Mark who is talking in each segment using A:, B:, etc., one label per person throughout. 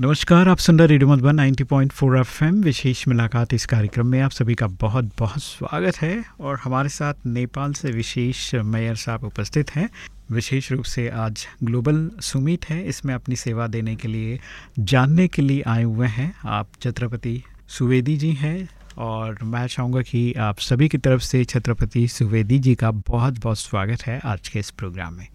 A: नमस्कार, आप सुन रहे रेडियो मधुबन 90.4 एफएम, विशेष मुलाकात इस कार्यक्रम में। आप सभी का बहुत बहुत स्वागत है और हमारे साथ नेपाल से विशेष मेयर साहब उपस्थित हैं। विशेष रूप से आज ग्लोबल सुमित है। इसमें अपनी सेवा देने के लिए, जानने के लिए आए हुए हैं। आप छत्रपति सुवेदी जी हैं और मैं चाहूँगा कि आप सभी की तरफ़ से छत्रपति सुवेदी जी का बहुत बहुत स्वागत है आज के इस प्रोग्राम में।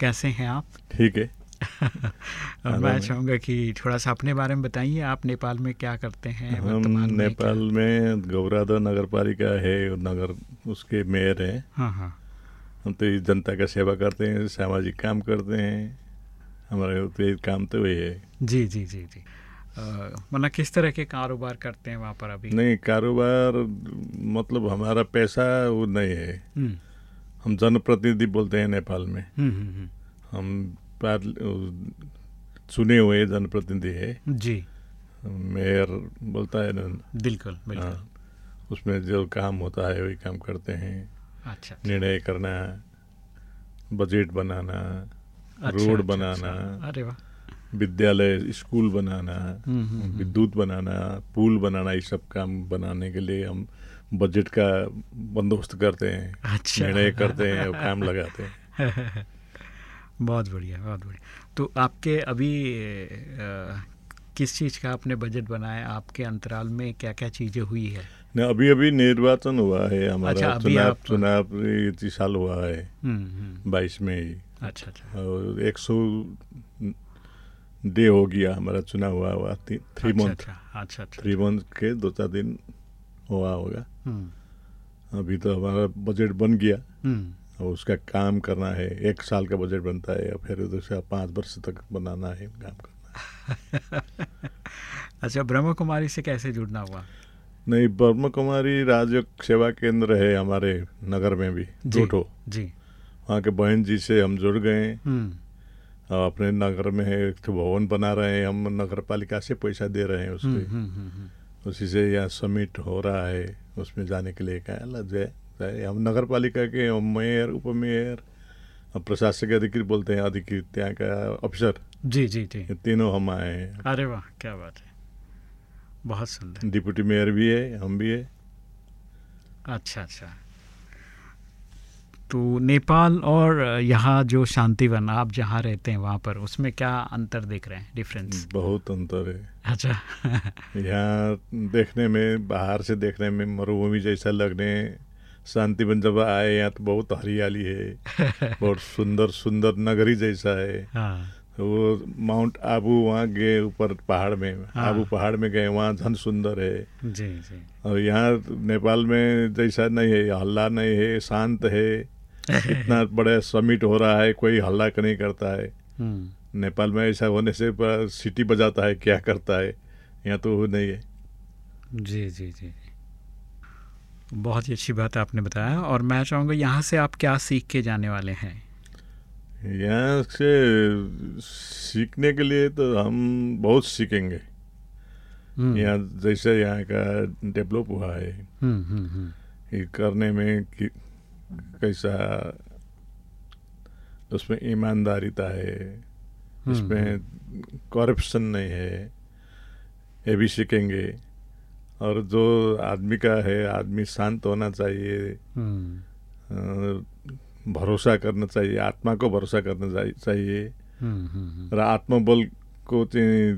A: कैसे हैं आप?
B: ठीक है।
A: और मैं चाहूँगा कि थोड़ा सा अपने बारे में बताइए आप नेपाल में क्या करते हैं
B: हम नेपाल में गौरादा नगर पालिका है नगर उसके मेयर हैं।
A: हाँ हाँ।
B: हम तो जनता का सेवा करते हैं सामाजिक काम करते हैं हमारे तो काम तो वही है।
A: जी जी जी जी। मतलब किस तरह के कारोबार करते हैं वहाँ पर अभी?
B: नहीं कारोबार मतलब हमारा पैसा वो नहीं है।
A: हम्म,
B: हम जनप्रतिनिधि बोलते हैं नेपाल में।
A: हम्म, हम्म,
B: हम चुने हुए जनप्रतिनिधि है।
A: जी।
B: मेयर बोलता है ना?
A: बिल्कुल बिल्कुल।
B: हाँ, उसमें जो काम होता है वही काम करते हैं।
A: अच्छा
B: निर्णय करना बजट बनाना
A: अच्छा,
B: रोड
A: अच्छा,
B: बनाना
A: अच्छा। अरे वाह।
B: विद्यालय स्कूल बनाना
A: हम्म, हम्म, हम्म।
B: विद्युत बनाना पुल बनाना ये सब काम बनाने के लिए हम बजट का बंदोबस्त करते हैं।
A: अच्छा।
B: निर्णय करते हैं और काम लगाते हैं।
A: बहुत बढ़िया बहुत बढ़िया। तो आपके अभी अ, किस चीज़ का आपने बजट बनाया? आपके अंतराल में क्या क्या चीज़ें हुई है?
B: न अभी अभी निर्वाचन हुआ है हमारा।
A: अच्छा,
B: चुनाव
A: आप-
B: चुनाव इस साल हुआ है।
A: हम्म, हम्म,
B: बाईस में ही
A: अच्छा अच्छा।
B: और एक सौ डे हो गया हमारा चुनाव हुआ हुआ थ्री
A: अच्छा,
B: मंथ
A: अच्छा अच्छा अच्छा
B: थ्री मंथ के दो चार दिन हुआ होगा।
A: हम्म,
B: अभी तो हमारा बजट बन गया। और उसका काम करना है एक साल का बजट बनता है और फिर उधर से पाँच वर्ष तक बनाना है काम करना है।
A: अच्छा ब्रह्म कुमारी से कैसे जुड़ना हुआ?
B: नहीं ब्रह्म कुमारी राज सेवा केंद्र है हमारे नगर में भी
A: जी। जी।
B: वहाँ के बहन जी से हम जुड़ गए
A: हम्म,
B: और अपने नगर में एक ठो भवन बना रहे हैं हम नगर पालिका से पैसा दे रहे हैं उसके
A: हम्म, हम्म,
B: उसी से यहाँ समिट हो रहा है उसमें जाने के लिए कहा जय हम नगर पालिका के हम मेयर उप मेयर प्रशासक अधिकृत बोलते हैं अधिकृत यहाँ का अफसर
A: जी जी जी।
B: तीनों हम आए हैं।
A: अरे वाह क्या बात है। बहुत सुंदर।
B: डिप्टी मेयर भी है हम भी है।
A: अच्छा अच्छा। तो नेपाल और यहाँ जो शांतिवन आप जहाँ रहते हैं वहाँ पर उसमें क्या अंतर देख रहे हैं? डिफरेंस
B: बहुत अंतर है।
A: अच्छा।
B: यहाँ देखने में बाहर से देखने में मरुभूमि जैसा लगने शांतिवन जब आए यहाँ तो बहुत हरियाली है बहुत सुंदर सुंदर नगरी जैसा है।
A: हाँ।
B: वो माउंट आबू वहाँ गए ऊपर पहाड़ में
A: हाँ।
B: आबू पहाड़ में गए वहाँ झन सुंदर है।
A: जी जी।
B: और यहाँ नेपाल में जैसा नहीं है हल्ला नहीं है शांत है। इतना बड़ा समिट हो रहा है कोई हल्ला नहीं करता है।
A: हम्म,
B: नेपाल में ऐसा होने से सिटी बजाता है क्या करता है? यहाँ तो नहीं है।
A: जी जी जी। बहुत ही अच्छी बात आपने बताया और मैं चाहूँगा यहाँ से आप क्या सीख के जाने वाले हैं?
B: यहाँ से सीखने के लिए तो हम बहुत सीखेंगे।
A: हम्म,
B: यहाँ जैसे यहाँ का डेवलप हुआ है।
A: हम्म, हम्म,
B: ये करने में कि कैसा उसमें ईमानदारीता है इसमें करप्शन नहीं है ये भी सीखेंगे। और जो आदमी का है आदमी शांत होना चाहिए।
A: हम्म,
B: भरोसा करना चाहिए आत्मा को भरोसा करना चाहिए-
A: हम्म, हम्म, हम्म,
B: र आत्मबल को चाहिँ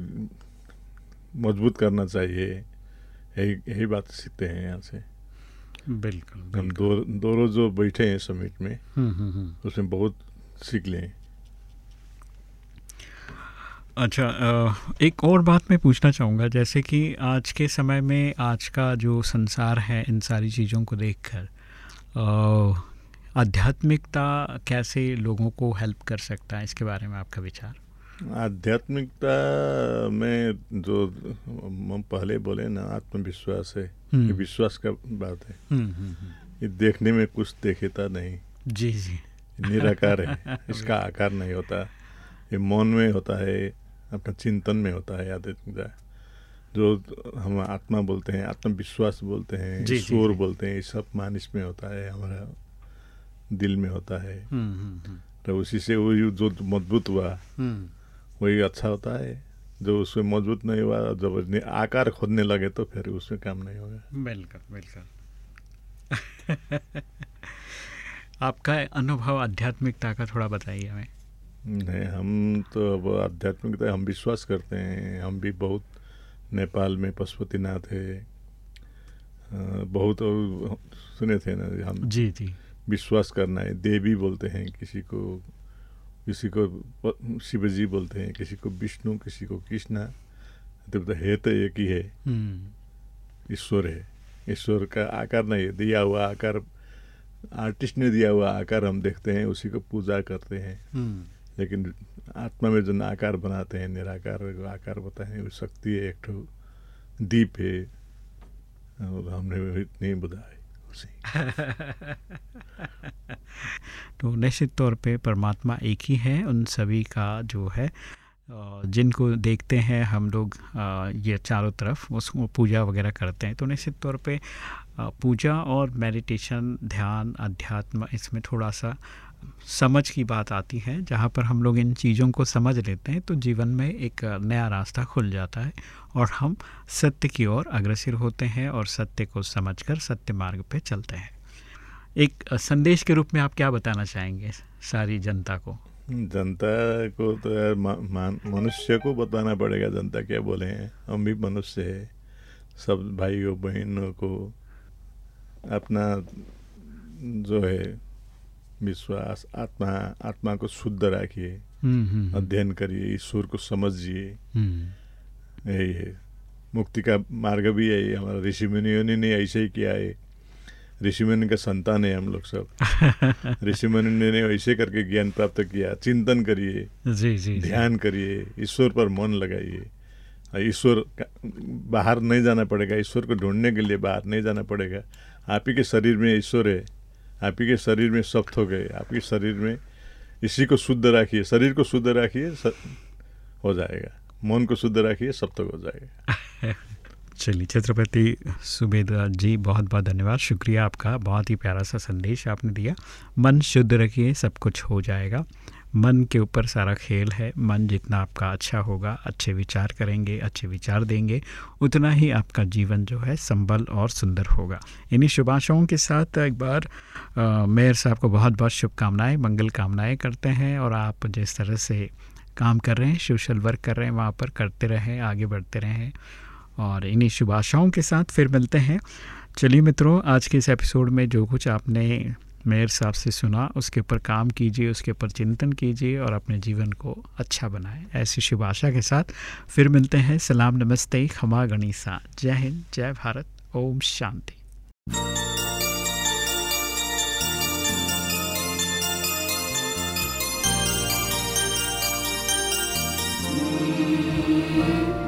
B: मज़बूत करना चाहिए। यही यही बात सीखते हैं यहाँ से।
A: बिल्कुल
B: हम दो दोनों जो बैठे हैं समिट में। उसमें बहुत सीख लें।
A: अच्छा एक और बात मैं पूछना चाहूँगा जैसे कि आज के समय में आज का जो संसार है इन सारी चीज़ों को देखकर आध्यात्मिकता कैसे लोगों को हेल्प कर सकता है इसके बारे में आपका विचार?
B: आध्यात्मिकता में जो हम पहले बोले ना आत्मविश्वास है
A: हम्म।
B: ये विश्वास का बात है।
A: हम्म, हम्म।
B: ये देखने में कुछ देखेता नहीं।
A: जी जी।
B: निराकार है इसका आकार नहीं होता। ये मौन में होता है अपना चिंतन में होता है आध्यात्मिकता जो हम आत्मा बोलते हैं आत्मविश्वास बोलते हैं ईश्वर बोलते हैं ये सब मानस में होता है हमारा दिल में होता है।
A: हम्म, हम्म, हम्म,
B: तो उसी से वही जो मज़बूत हुआ वही अच्छा होता है। जो उसमें मज़बूत नहीं हुआ जब आकार खोदने लगे तो फिर उसमें काम नहीं होगा।
A: बिल्कुल बिल्कुल। आपका अनुभव आध्यात्मिकता का थोड़ा बताइए हमें।
B: नहीं हम तो अब आध्यात्मिकता हम विश्वास करते हैं। हम भी बहुत नेपाल में पशुपतिनाथ है। बहुत और सुने थे ना हम
A: जी जी।
B: विश्वास करना है। देवी बोलते हैं किसी को किसी को शिवजी बोलते हैं किसी को विष्णु किसी को कृष्णा। तो तो है तो एक ही है।
A: हम्म,
B: ईश्वर है। ईश्वर का आकार नहीं है। दिया हुआ आकार आर्टिस्ट ने दिया हुआ आकार हम देखते हैं उसी को पूजा करते हैं।
A: हम्म,
B: लेकिन आत्मा में जो आकार बनाते हैं, निराकार आकार बताए हैं, वो शक्ति है, एक ठो दीप है, और हमने वो इतनी बुझा है, उसी।
A: तो निश्चित तौर पे परमात्मा एक ही है, उन सभी का जो है जिनको देखते हैं हम लोग ये चारों तरफ़, उसको पूजा वगैरह करते हैं। तो निश्चित तौर पे पूजा और मेडिटेशन, ध्यान, अध्यात्म, इसमें थोड़ा सा समझ की बात आती है, जहाँ पर हम लोग इन चीज़ों को समझ लेते हैं तो जीवन में एक नया रास्ता खुल जाता है और हम सत्य की ओर अग्रसर होते हैं और सत्य को समझकर सत्य मार्ग पे चलते हैं। एक संदेश के रूप में आप क्या बताना चाहेंगे सारी जनता को?
B: जनता को तो यार मनुष्य को बताना पड़ेगा जनता क्या बोले हैं। हम भी मनुष्य है, सब भाइयों बहनों को अपना जो है विश्वास आत्मा आत्मा को शुद्ध रखिए
A: हम्म, हम्म,
B: अध्ययन करिए ईश्वर को समझिए।
A: हम्म,
B: यही है। मुक्ति का मार्ग भी यही है। हमारा ऋषि मुनियों ने ऐसे ही किया है। ऋषि मुनि का संतान है हम लोग सब। ऋषि मुनि ने ऐसे करके ज्ञान प्राप्त किया। चिंतन करिए।
A: जी जी।
B: ध्यान करिए। ईश्वर पर मन लगाइए। ईश्वर बाहर नहीं जाना पड़ेगा। ईश्वर को ढूँढने के लिए बाहर नहीं जाना पड़ेगा। आप ही के शरीर में ईश्वर है। आप ही के शरीर में सप्त हो गए, आपके शरीर में इसी को शुद्ध राखिए, शरीर को शुद्ध राखिए हो जाएगा, मन को शुद्ध राखिए, सब तक हो जाएगा।
A: चलिए, छत्रपति सुबेदा जी, बहुत बहुत धन्यवाद, शुक्रिया आपका, बहुत ही प्यारा सा संदेश आपने दिया, मन शुद्ध रखिए, सब कुछ हो जाएगा। मन के ऊपर सारा खेल है। मन जितना आपका अच्छा होगा, अच्छे विचार करेंगे, अच्छे विचार देंगे, उतना ही आपका जीवन जो है संबल और सुंदर होगा। इन्हीं शुभ आशाओं के साथ एक बार मेयर साहब को बहुत बहुत शुभकामनाएँ, मंगल कामनाएँ करते हैं और आप जिस तरह से काम कर रहे हैं, सोशल वर्क कर रहे हैं, वहाँ पर करते रहें, आगे बढ़ते रहें। और इन्हीं शुभ आशाओं के साथ फिर मिलते हैं। चलिए मित्रों, आज के इस एपिसोड में जो कुछ आपने मेयर साहब से सुना, उसके ऊपर काम कीजिए, उसके ऊपर चिंतन कीजिए और अपने जीवन को अच्छा बनाएँ। ऐसी शुभ आशा के साथ फिर मिलते हैं। सलाम, नमस्ते, खमा गणिसा। जय हिंद, जय भारत, ओम शांति।
C: अपनी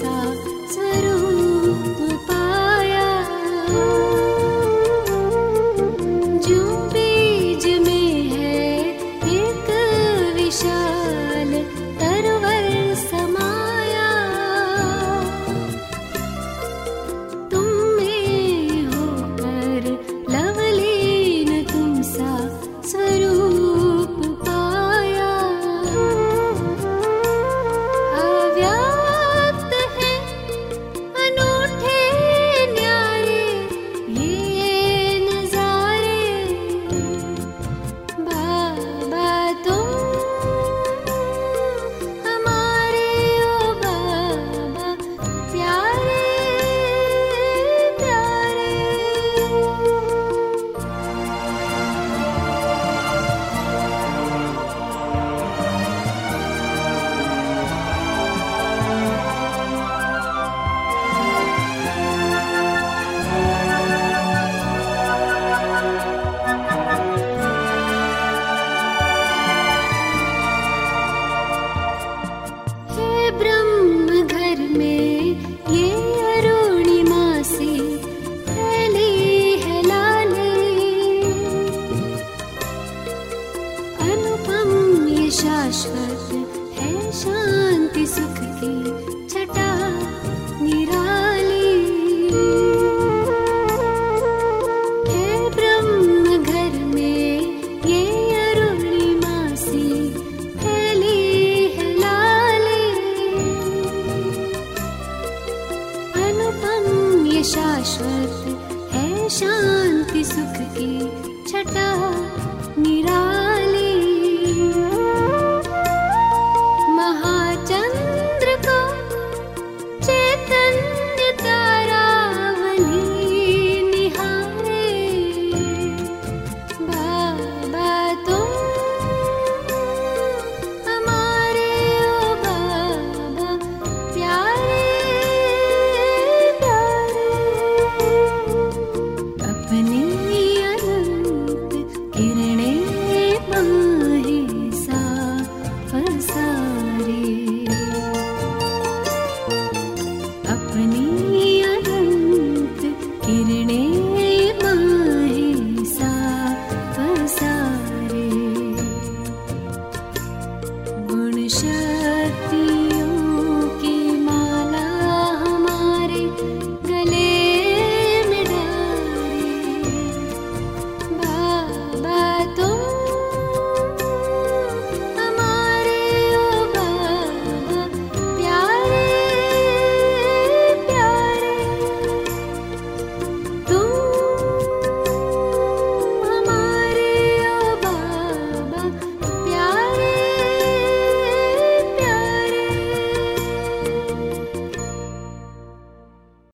C: सा शाश्वत है शांति सुख की छटा निरा